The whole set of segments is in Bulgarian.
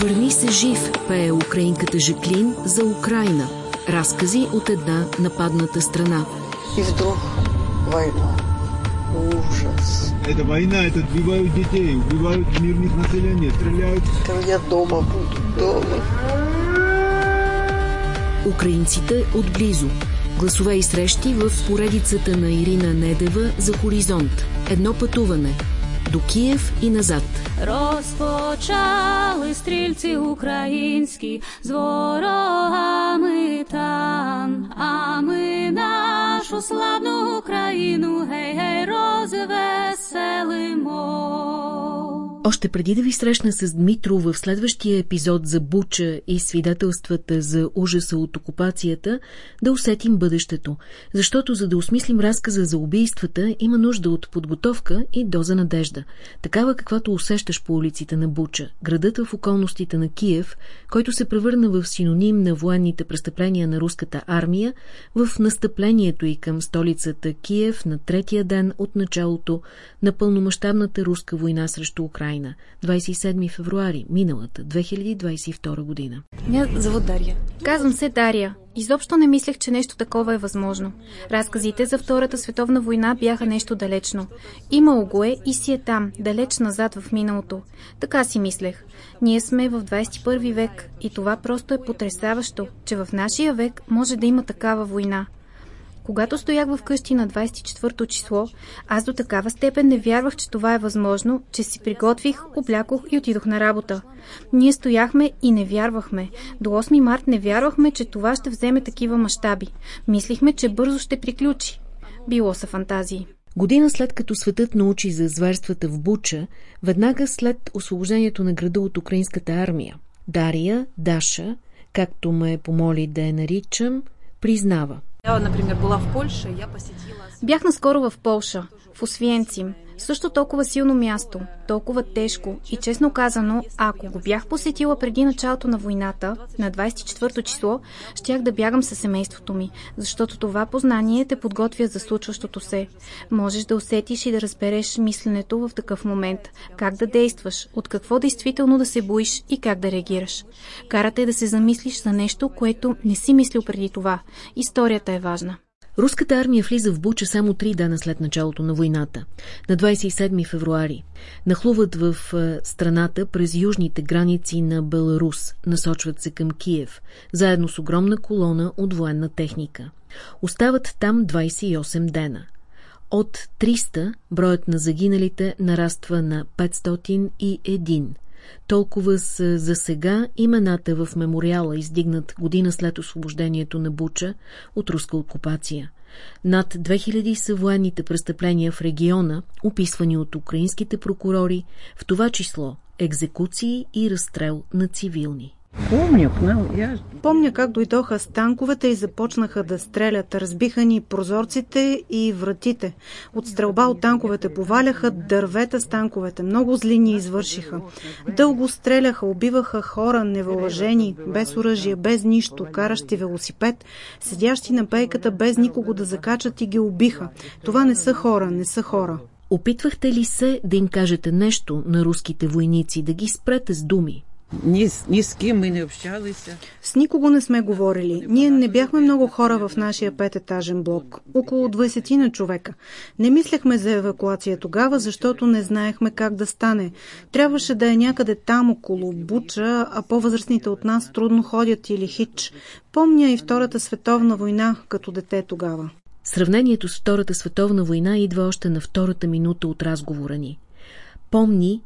Върни се жив, пее украинката Жаклин за Украина. Разкази от една нападната страна. И вдруг война. Ужас. Это война, это убивают детей, убивают мирных населения, стреляют. Я дома буду, дома. Украинците отблизо. Гласове и срещи в поредицата на Ирина Недева за Хоризонт. Едно пътуване. До Київ і назад. Розпочали стрільці українські з ворогами там, а ми нашу славну Україну гей-гей розвеселимо. Още преди да ви срещна с Дмитро в следващия епизод за Буча и свидетелствата за ужаса от окупацията, да усетим бъдещето. Защото за да осмислим разказа за убийствата, има нужда от подготовка и доза надежда. Такава каквато усещаш по улиците на Буча, градът в околностите на Киев, който се превърна в синоним на военните престъпления на руската армия, в настъплението и към столицата Киев на третия ден от началото на пълномащабната руска война срещу Украина. Украина. 27 февруари, миналата, 2022 година. Меня зовут Дарья. Казвам се Дария. Изобщо не мислех, че нещо такова е възможно. Разказите за Втората световна война бяха нещо далечно. Имало го е и си е там, далеч назад в миналото. Така си мислех. Ние сме в 21 век и това просто е потрясаващо, че в нашия век може да има такава война. Когато стоях в къщи на 24-то число, аз до такава степен не вярвах, че това е възможно, че си приготвих, облякох и отидох на работа. Ние стояхме и не вярвахме. До 8 март не вярвахме, че това ще вземе такива мащаби. Мислихме, че бързо ще приключи. Било са фантазии. Година след като светът научи за зверствата в Буча, веднага след освобождението на града от украинската армия, Дария, Даша, както ме помоли да я наричам, признава – я. Бях наскоро в Полша, в Освенцим. Също толкова силно място, толкова тежко и честно казано, ако го бях посетила преди началото на войната, на 24-то число, щях да бягам със семейството ми, защото това познание те подготвя за случващото се. Можеш да усетиш и да разбереш мисленето в такъв момент, как да действаш, от какво действително да се боиш и как да реагираш. Карате да се замислиш за нещо, което не си мислил преди това. Историята е важна. Руската армия влиза в Буча само три дена след началото на войната. На 27 февруари нахлуват в страната през южните граници на Беларус, насочват се към Киев, заедно с огромна колона от военна техника. Остават там 28 дена. От 300 броят на загиналите нараства на 501. Толкова са за сега имената в мемориала, издигнат година след освобождението на Буча от руска окупация. Над 2000 са военните престъпления в региона, описвани от украинските прокурори, в това число екзекуции и разстрел на цивилни. Помня как дойдоха с танковете и започнаха да стрелят. Разбиха ни прозорците и вратите. От стрелба от танковете поваляха дървета с танковете. Много зли ни извършиха. Дълго стреляха, убиваха хора, невъоръжени, без оръжие, без нищо, каращи велосипед, седящи на пейката без никого да закачат и ги убиха. Това не са хора, не са хора. Опитвахте ли се да им кажете нещо на руските войници, да ги спрете с думи? Ни, ни с ким ми не общалися. С никого не сме говорили. Ние не бяхме много хора в нашия пететажен блок. Около 20 на човека. Не мислехме за евакуация тогава, защото не знаехме как да стане. Трябваше да е някъде там около Буча, а по-възрастните от нас трудно ходят или хич. Помня и Втората световна война като дете тогава. Сравнението с Втората световна война идва още на втората минута от разговора ни. Помни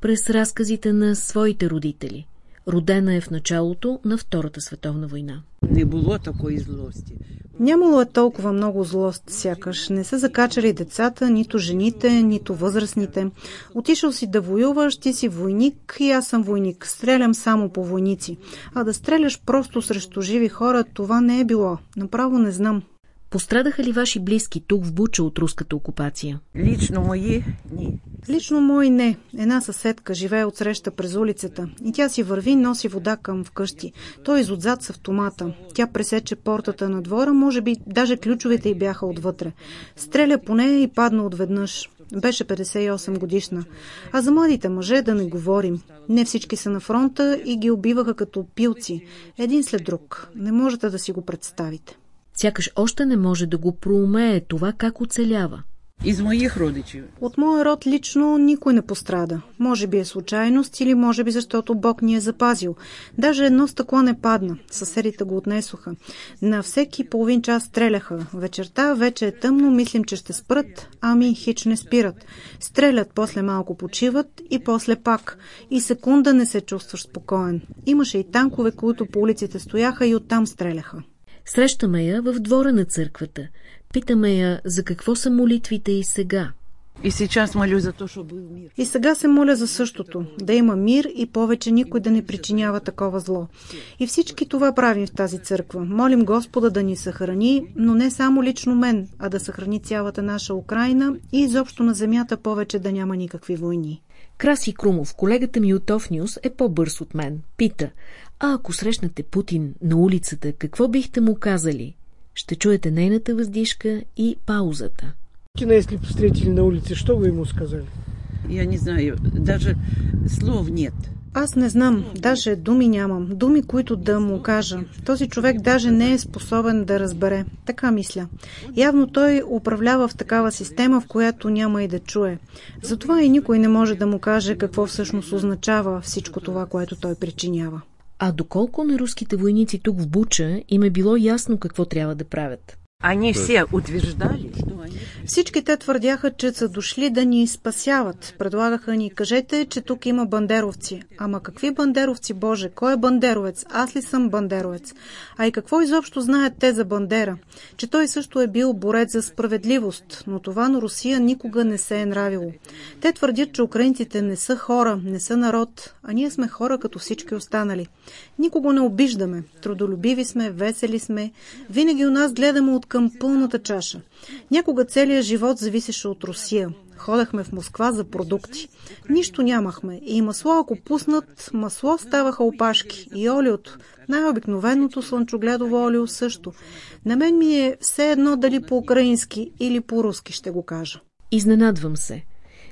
през разказите на своите родители. Родена е в началото на Втората световна война. Не било такої злости. Нямало е толкова много злост, сякаш. Не са закачали децата, нито жените, нито възрастните. Отишъл си да воюваш, ти си войник и аз съм войник. Стрелям само по войници. А да стреляш просто срещу живи хора, това не е било. Направо не знам. Пострадаха ли ваши близки тук в Буча от руската окупация? Лично мои ни. Лично мои не. Една съседка живее отсреща през улицата и тя си върви, носи вода към вкъщи. Той изотзад с автомата. Тя пресече портата на двора, може би даже ключовете й бяха отвътре. Стреля по нея и падна отведнъж. Беше 58 годишна. А за младите мъже да не говорим. Не всички са на фронта и ги убиваха като пилци. Един след друг. Не можете да си го представите. Сякаш още не може да го проумее това как оцелява. Із моїх родичів. От моя род лично никой не пострада. Може би е случайност или може би защото Бог ни е запазил. Даже едно стъкло не падна. Съседите го отнесоха. На всеки половин час стреляха. Вечерта вече е тъмно, мислим, че ще спрат. Ами хич не спират. Стрелят, после малко почиват и после пак. И секунда не се чувстваш спокоен. Имаше и танкове, които по улиците стояха и оттам стреляха. Срещаме я в двора на църквата. Питаме я за какво са молитвите и сега. І зараз молю за щоб був мир. И сега се моля за същото. Да има мир и повече никой да не причинява такова зло. И всички това правим в тази църква. Молим Господа да ни съхрани, но не само лично мен, а да съхрани цялата наша Украина и изобщо на земята повече да няма никакви войни. Краси Крумов, колегата ми от Офниус, е по-бърз от мен. Пита, а ако срещнате Путин на улицата, какво бихте му казали? Ще чуете нейната въздишка и паузата. Путина, если бы встретили на улице, что вы ему сказали? Я не знаю, даже слов нет. Аз не знам, даже думи нямам. Думи, които да му кажа. Този човек даже не е способен да разбере. Така мисля. Явно той управлява в такава система, в която няма и да чуе. Затова и никой не може да му каже какво всъщност означава всичко това, което той причинява. А доколко на руските войници тук в Буча им е било ясно какво трябва да правят? Они все утверждали. Всички те твърдяха, че са дошли да ни спасяват. Предлагаха ни, кажете, че тук има бандеровци. Ама какви бандеровци, Боже? Кой е бандеровец? Аз ли съм бандеровец? А и какво изобщо знаят те за Бандера? Че той също е бил борец за справедливост, но това на Русия никога не се е нравило. Те твърдят, че украинците не са хора, не са народ, а ние сме хора като всички останали. Никого не обиждаме. Трудолюбиви сме, весели сме. Винаги у нас гледаме от към пълната чаша. Някога целият живот зависеше от Русия. Ходахме в Москва за продукти. Нищо нямахме. И масло, ако пуснат, масло ставаха опашки. И олиото. Най-обикновеното слънчогледово олио също. На мен ми е все едно дали по-украински или по-руски ще го кажа. Изненадвам се.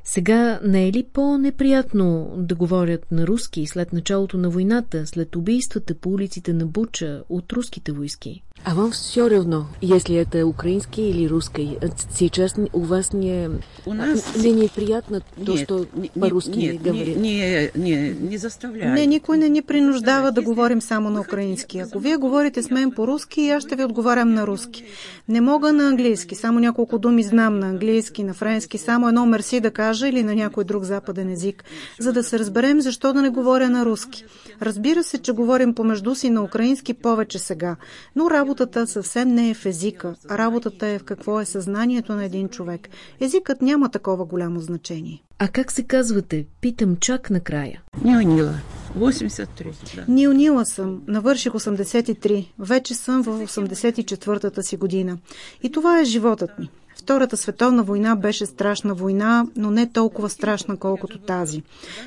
Сега не е ли по-неприятно да говорят на руски след началото на войната, след убийствата по улиците на Буча от руските войски? А вам все равно, если это украинский или русский? Сейчас у вас не, У нас... ли неприятно то, Нет, что не- по-русски нет, говорят? Не, не, не, не заставляют. Не, никой не ни принуждава да говорим само на украински. Ако вие говорите с мен по-руски, аз ще ви отговарям на руски. Не мога на английски, само няколко думи знам на английски, на френски, само едно мерси да кажа или на някой друг западен език, за да се разберем защо да не говоря на руски. Разбира се, че говорим помежду си на украински повече сега, но работата съвсем не е в езика, а работата е в какво е съзнанието на един човек. Езикът няма такова голямо значение. А как се казвате? Питам чак накрая. Не унила. 83, да. Нил-Нила съм, навърших 83, вече съм в 84-та си година. И това е животът ми. Втората световна война беше страшна война, но не толкова страшна, колкото тази.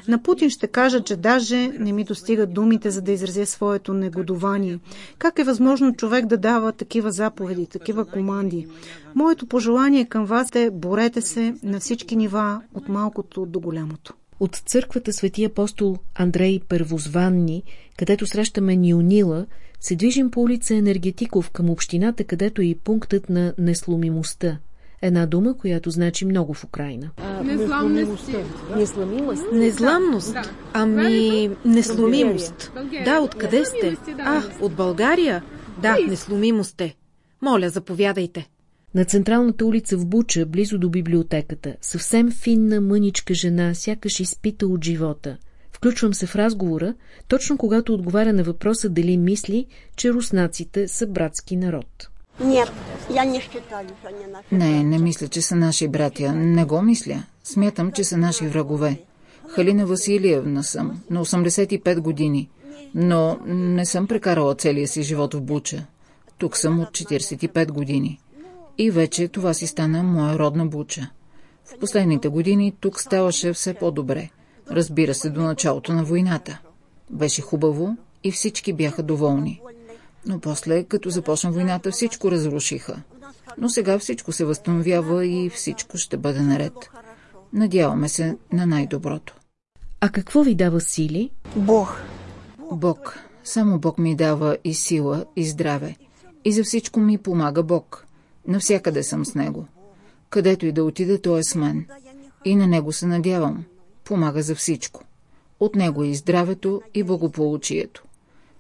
На Путин ще кажа, че даже не ми достигат думите, за да изразя своето негодование. Как е възможно човек да дава такива заповеди, такива команди? Моето пожелание към вас е борете се на всички нива, от малкото до голямото. От църквата Свети апостол Андрей Първозванни, където срещаме Нионила, се движим по улица Енергетиков към общината, където е и пунктът на несломимостта. Една дума, която значи много в Украина. Несламимост? Незламност? Ами, несломимост. Да, откъде сте? А, от България? Да, несломимост е. Моля, заповядайте. На централната улица в Буча, близо до библиотеката, съвсем финна мъничка жена, сякаш изпита от живота. Включвам се в разговора, точно когато отговаря на въпроса дали мисли, че руснаците са братски народ. Не, не мисля, че са наши братя. Не го мисля. Смятам, че са наши врагове. Халина Василиевна съм, на 85 години. Но не съм прекарала целия си живот в Буча. Тук съм от 45 години. И вече това си стана моя родна Буча. В последните години тук ставаше все по-добре. Разбира се, до началото на войната. Беше хубаво и всички бяха доволни. Но после, като започна войната, всичко разрушиха. Но сега всичко се възстановява и всичко ще бъде наред. Надяваме се на най-доброто. А какво ви дава сили? Бог. Бог. Само Бог ми дава и сила, и здраве. И за всичко ми помага Бог. Навсякъде съм с Него. Където и да отида, Той е с мен. И на Него се надявам. Помага за всичко. От Него е и здравето, и благополучието.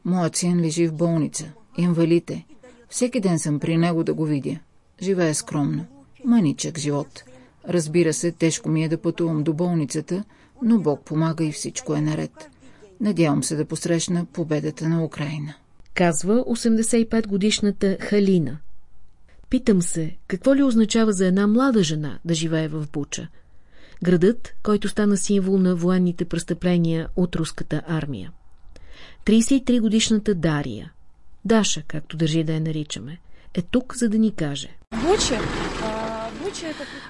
Моят син лежи в болница. Инвалите. Всеки ден съм при него да го видя. Живее скромно. Маничък живот. Разбира се, тежко ми е да пътувам до болницата, но Бог помага и всичко е наред. Надявам се да посрещна победата на Украина. Казва 85-годишната Халина. Питам се, какво ли означава за една млада жена да живее в Буча? Градът, който стана символ на военните престъпления от руската армия. 33-годишната Дария, Даша, както държи да я наричаме, е тук, за да ни каже. Буча,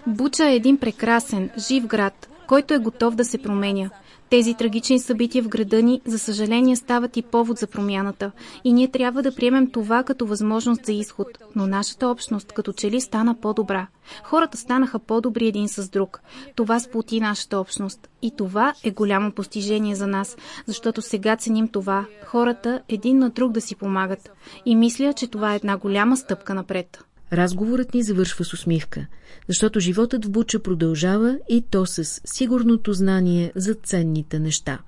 Буча е един прекрасен, жив град, който е готов да се променя. Тези трагични събития в града ни, за съжаление, стават и повод за промяната. И ние трябва да приемем това като възможност за изход. Но нашата общност като че ли стана по-добра. Хората станаха по-добри един с друг. Това сплоти нашата общност. И това е голямо постижение за нас, защото сега ценим това. Хората един на друг да си помагат. И мисля, че това е една голяма стъпка напред. Разговорът ни завършва с усмивка, защото животът в Буча продължава и то с сигурното знание за ценните неща.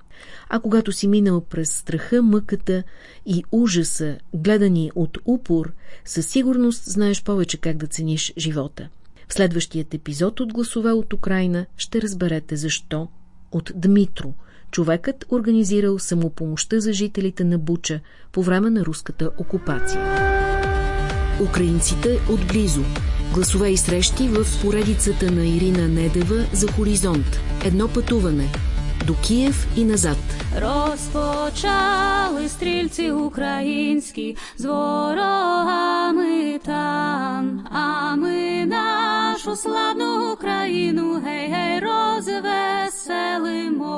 А когато си минал през страха, мъката и ужаса, гледани от упор, със сигурност знаеш повече как да цениш живота. В следващият епизод от Гласове от Украина ще разберете защо. От Дмитро, човекът организирал самопомощта за жителите на Буча по време на руската окупация. Украинците отблизо. Гласове и срещи в поредицата на Ирина Недева за Хоризонт. Едно пътуване. До Киев и назад. Розпочали стрільці українські з ворогами там, а ми нашу славну Україну гей-гей розвеселимо.